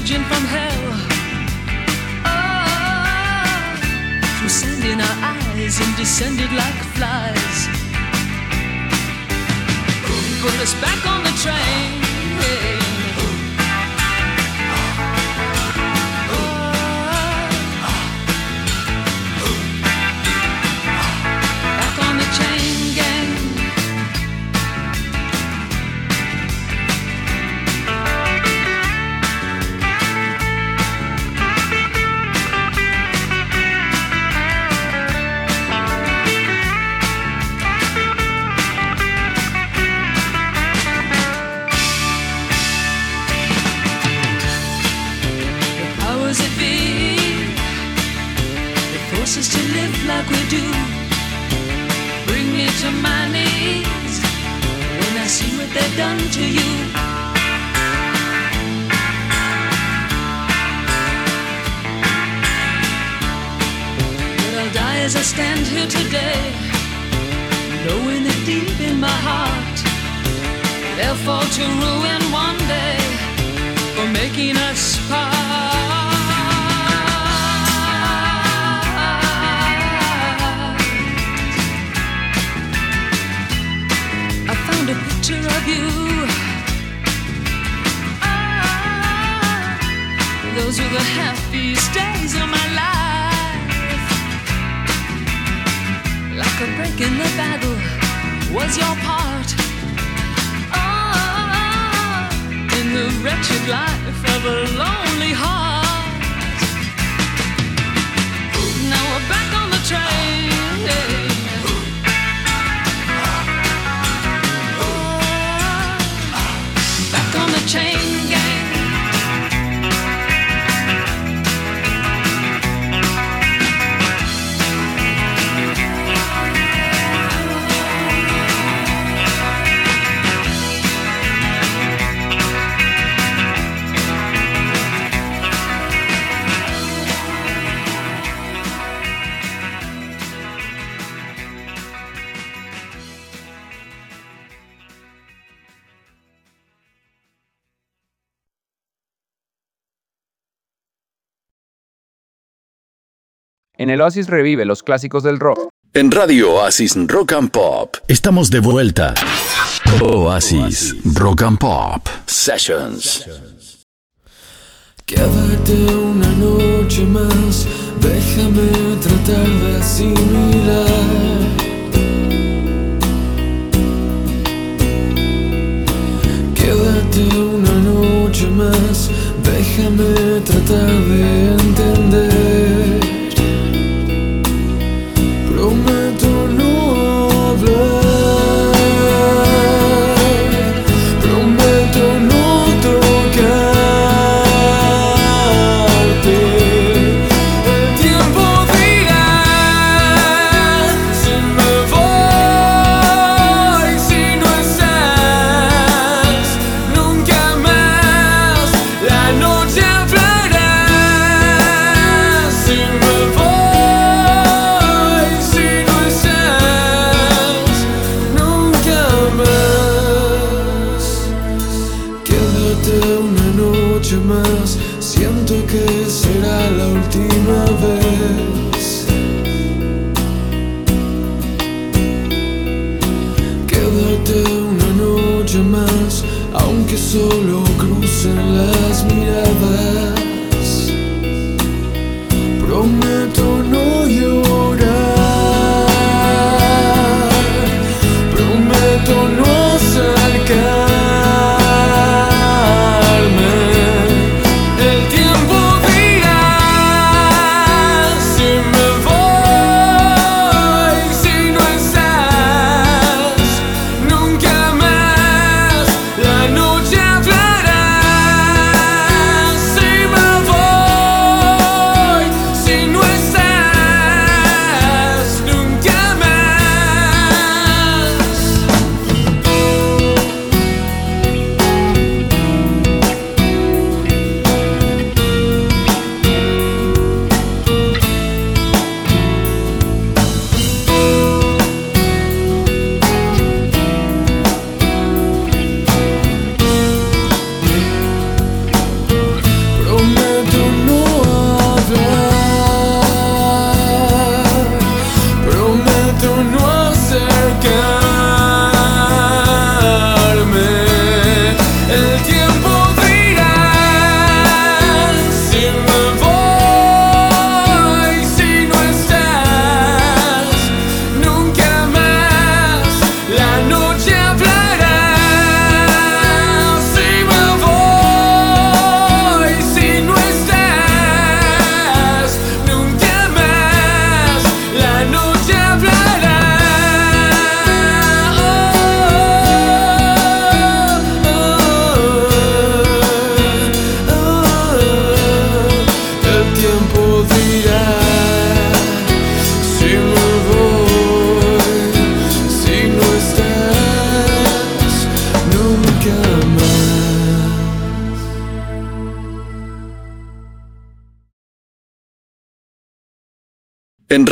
religion from hell. Ah, oh, from sand in our eyes and descended like flies. Put us back on the train. to ruin one day for making us. En el Oasis revive los clásicos del rock. En Radio Oasis Rock and Pop estamos de vuelta. Oasis Rock and Pop Sessions. Quédate una noche más, déjame tratar de asimilar. Quédate una noche más, déjame tratar de entender.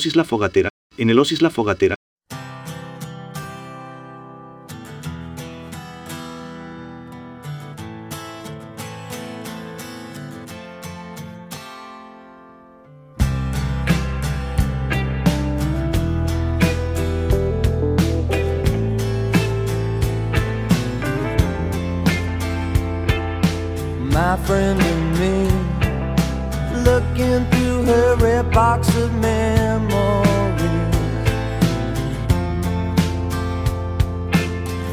Osis la Fogatera, en el Osis la Fogatera. My friend and me, looking through her red box of men. memories.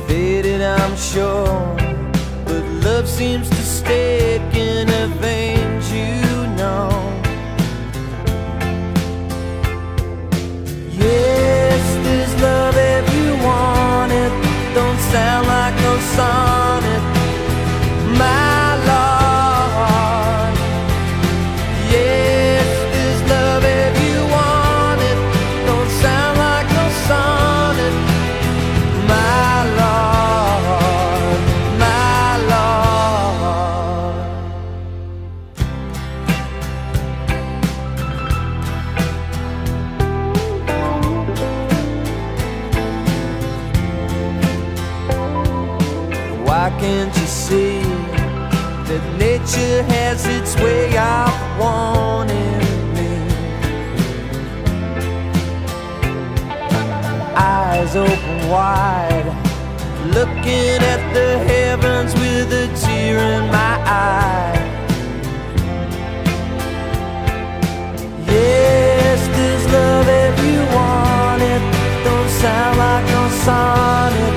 Faded, I'm sure, but love seems to stick in a vein you know. Yes, there's love if you want it. Don't sound like no song. wide, looking at the heavens with a tear in my eye. Yes, this love if you want it, don't sound like a sonnet.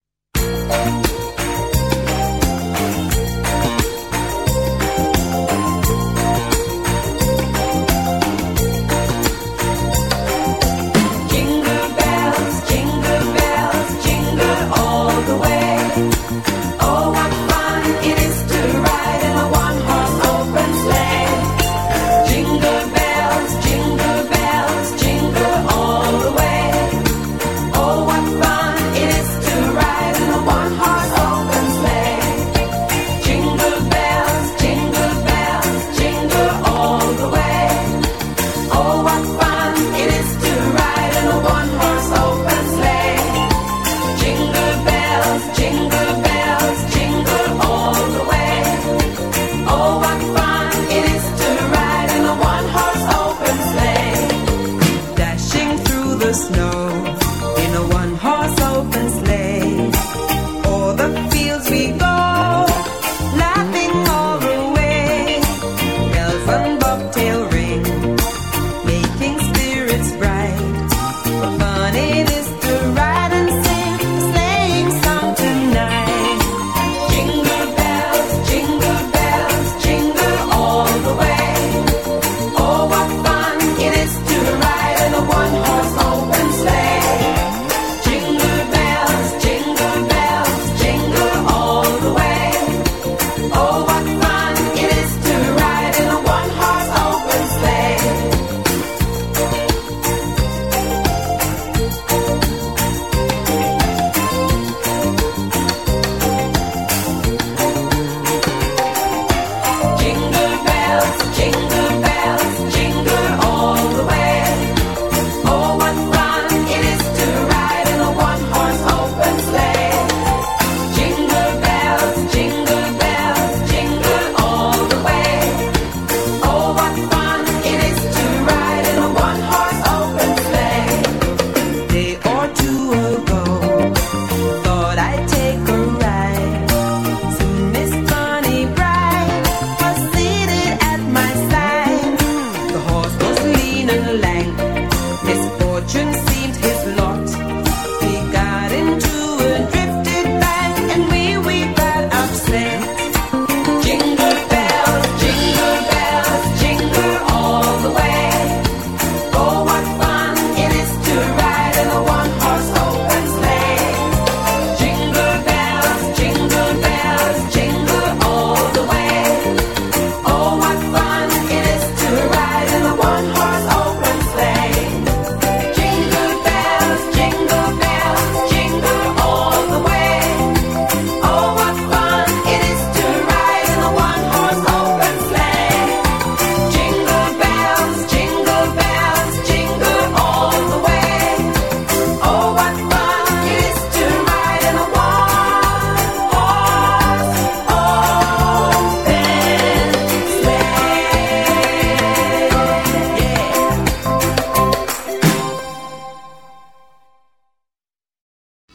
in a lang.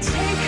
take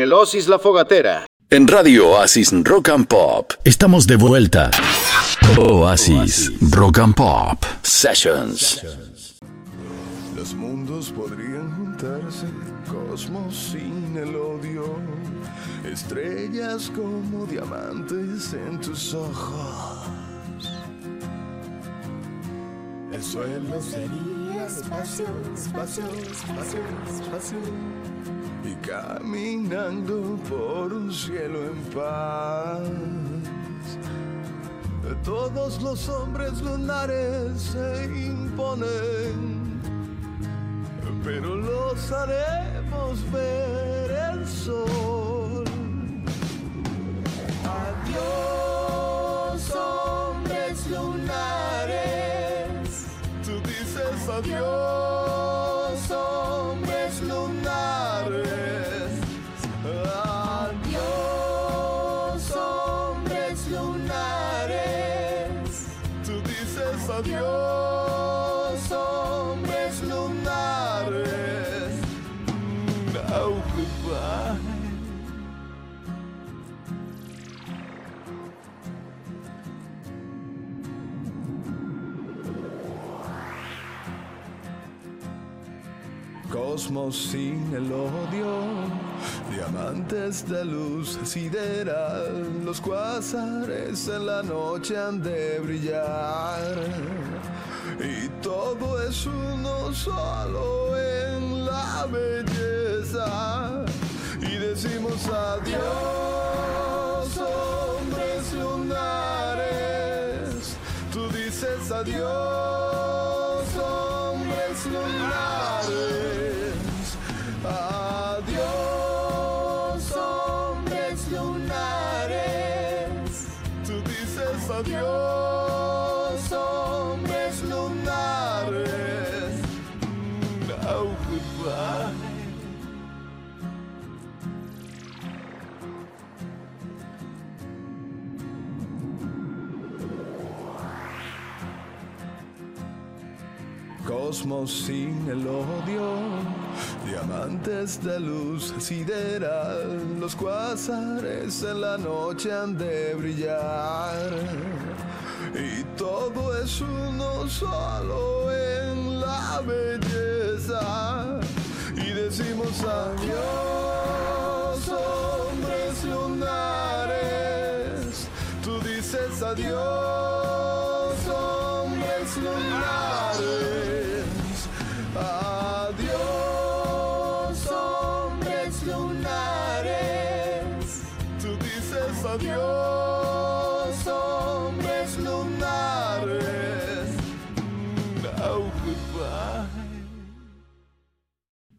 En el Oasis La Fogatera. En Radio Oasis Rock and Pop estamos de vuelta. Oasis Rock and Pop Sessions. Los mundos podrían juntarse, cosmos sin el odio, estrellas como diamantes en tus ojos. El suelo sería espacio, espacio, espacio, espacio. Y caminando por un cielo en paz. Todos los hombres lunares se imponen pero los haremos ver el sol. Adiós, hombres lunares. Tú dices adiós, hombres adiós, hombres lunares. Cosmos sin el odio, diamantes de luz sideral, los cuásares en la noche han de brillar. Y todo es uno solo en la belleza. Y decimos adiós, hombres lunares. Tú dices adiós, Sin el odio, diamantes de luz sideral, los cuásares en la noche han de brillar. Y todo es uno solo en la belleza. Y decimos adiós, hombres lunares. Tú dices adiós,